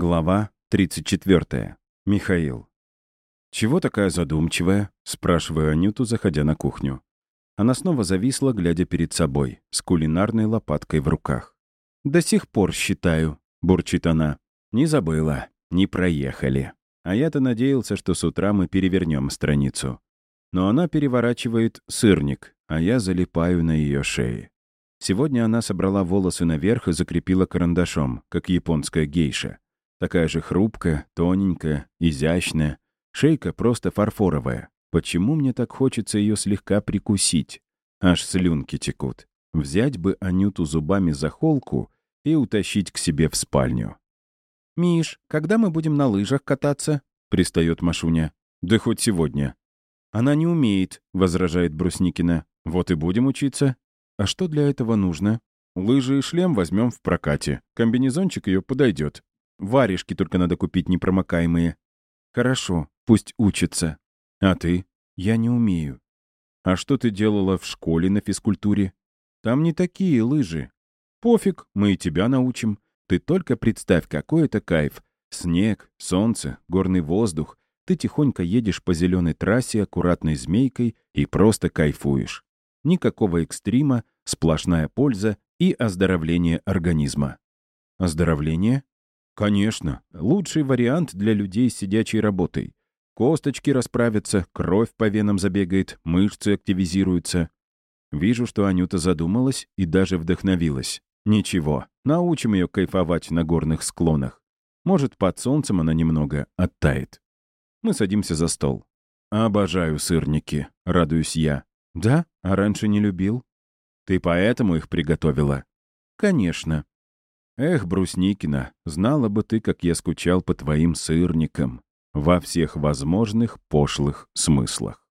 Глава 34. Михаил. «Чего такая задумчивая?» — спрашиваю Анюту, заходя на кухню. Она снова зависла, глядя перед собой, с кулинарной лопаткой в руках. «До сих пор считаю», — бурчит она. «Не забыла, не проехали. А я-то надеялся, что с утра мы перевернем страницу. Но она переворачивает сырник, а я залипаю на ее шее. Сегодня она собрала волосы наверх и закрепила карандашом, как японская гейша. Такая же хрупкая, тоненькая, изящная. Шейка просто фарфоровая. Почему мне так хочется ее слегка прикусить? Аж слюнки текут. Взять бы Анюту зубами за холку и утащить к себе в спальню. «Миш, когда мы будем на лыжах кататься?» — пристает Машуня. «Да хоть сегодня». «Она не умеет», — возражает Брусникина. «Вот и будем учиться». «А что для этого нужно?» «Лыжи и шлем возьмем в прокате. Комбинезончик ее подойдет. Варежки только надо купить непромокаемые. Хорошо, пусть учится. А ты? Я не умею. А что ты делала в школе на физкультуре? Там не такие лыжи. Пофиг, мы и тебя научим. Ты только представь, какой это кайф. Снег, солнце, горный воздух. Ты тихонько едешь по зеленой трассе аккуратной змейкой и просто кайфуешь. Никакого экстрима, сплошная польза и оздоровление организма. Оздоровление? Конечно, лучший вариант для людей с сидячей работой. Косточки расправятся, кровь по венам забегает, мышцы активизируются. Вижу, что Анюта задумалась и даже вдохновилась. Ничего, научим ее кайфовать на горных склонах. Может, под солнцем она немного оттает. Мы садимся за стол. «Обожаю сырники», — радуюсь я. «Да? А раньше не любил?» «Ты поэтому их приготовила?» «Конечно. Эх, Брусникина, знала бы ты, как я скучал по твоим сырникам во всех возможных пошлых смыслах.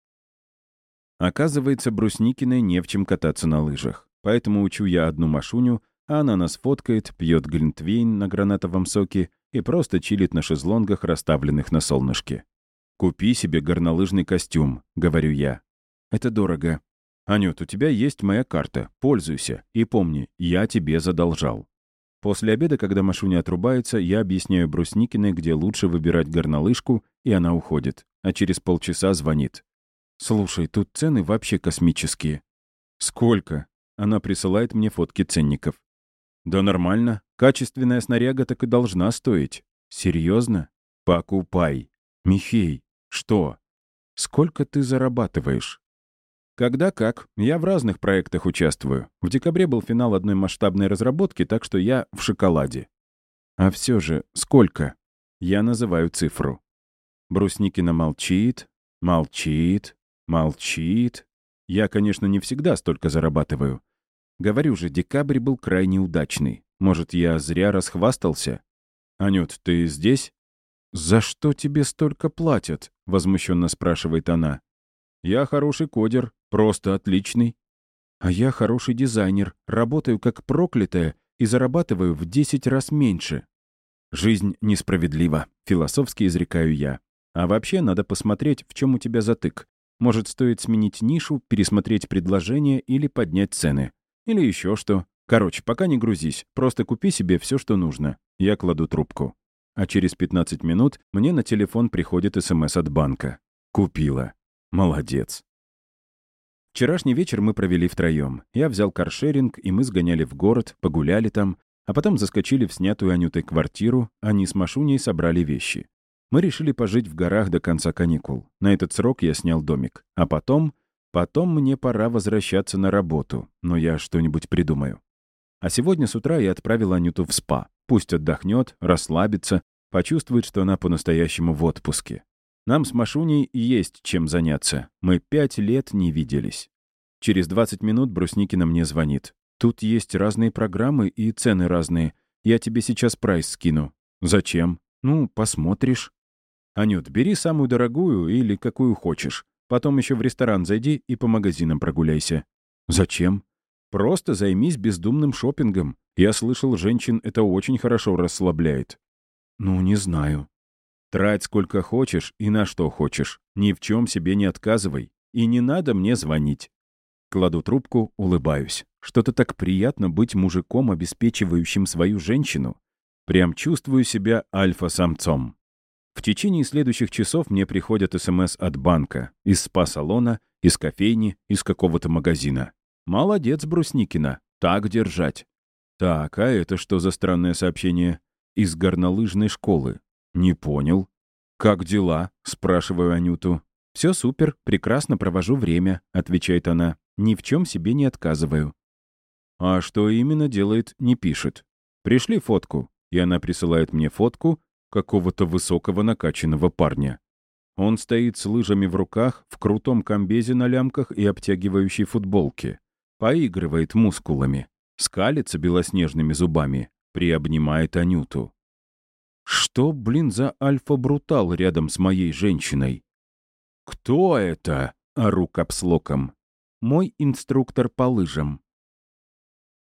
Оказывается, Брусникиной не в чем кататься на лыжах, поэтому учу я одну Машуню, а она нас фоткает, пьет глинтвейн на гранатовом соке и просто чилит на шезлонгах, расставленных на солнышке. «Купи себе горнолыжный костюм», — говорю я. «Это дорого». «Анют, у тебя есть моя карта, пользуйся. И помни, я тебе задолжал». После обеда, когда Машуня отрубается, я объясняю Брусникиной, где лучше выбирать горнолыжку, и она уходит. А через полчаса звонит. «Слушай, тут цены вообще космические». «Сколько?» Она присылает мне фотки ценников. «Да нормально. Качественная снаряга так и должна стоить». «Серьезно? Покупай». «Михей, что? Сколько ты зарабатываешь?» Когда как. Я в разных проектах участвую. В декабре был финал одной масштабной разработки, так что я в шоколаде. А все же, сколько? Я называю цифру. Брусникина молчит, молчит, молчит. Я, конечно, не всегда столько зарабатываю. Говорю же, декабрь был крайне удачный. Может, я зря расхвастался? «Анют, ты здесь?» «За что тебе столько платят?» — возмущенно спрашивает она. «Я хороший кодер, просто отличный. А я хороший дизайнер, работаю как проклятая и зарабатываю в 10 раз меньше. Жизнь несправедлива, философски изрекаю я. А вообще надо посмотреть, в чем у тебя затык. Может, стоит сменить нишу, пересмотреть предложение или поднять цены. Или еще что. Короче, пока не грузись, просто купи себе все, что нужно. Я кладу трубку. А через 15 минут мне на телефон приходит СМС от банка. Купила. Молодец. Вчерашний вечер мы провели втроем. Я взял каршеринг, и мы сгоняли в город, погуляли там, а потом заскочили в снятую Анютой квартиру, они с Машуней собрали вещи. Мы решили пожить в горах до конца каникул. На этот срок я снял домик. А потом... Потом мне пора возвращаться на работу, но я что-нибудь придумаю. А сегодня с утра я отправил Анюту в спа. Пусть отдохнет, расслабится, почувствует, что она по-настоящему в отпуске. Нам с Машуней есть чем заняться. Мы пять лет не виделись. Через 20 минут Брусникина мне звонит. Тут есть разные программы и цены разные. Я тебе сейчас прайс скину. Зачем? Ну, посмотришь. Анют, бери самую дорогую или какую хочешь. Потом еще в ресторан зайди и по магазинам прогуляйся. Зачем? Просто займись бездумным шопингом. Я слышал, женщин это очень хорошо расслабляет. Ну, не знаю. Трать сколько хочешь и на что хочешь. Ни в чем себе не отказывай. И не надо мне звонить. Кладу трубку, улыбаюсь. Что-то так приятно быть мужиком, обеспечивающим свою женщину. Прям чувствую себя альфа-самцом. В течение следующих часов мне приходят СМС от банка, из спа-салона, из кофейни, из какого-то магазина. Молодец, Брусникина, так держать. Так, а это что за странное сообщение? Из горнолыжной школы. Не понял. «Как дела?» — спрашиваю Анюту. «Все супер, прекрасно провожу время», — отвечает она. «Ни в чем себе не отказываю». А что именно делает, не пишет. Пришли фотку, и она присылает мне фотку какого-то высокого накачанного парня. Он стоит с лыжами в руках, в крутом комбезе на лямках и обтягивающей футболке. Поигрывает мускулами, скалится белоснежными зубами, приобнимает Анюту. Что, блин, за альфа-брутал рядом с моей женщиной? «Кто это?» — ору капслоком. «Мой инструктор по лыжам».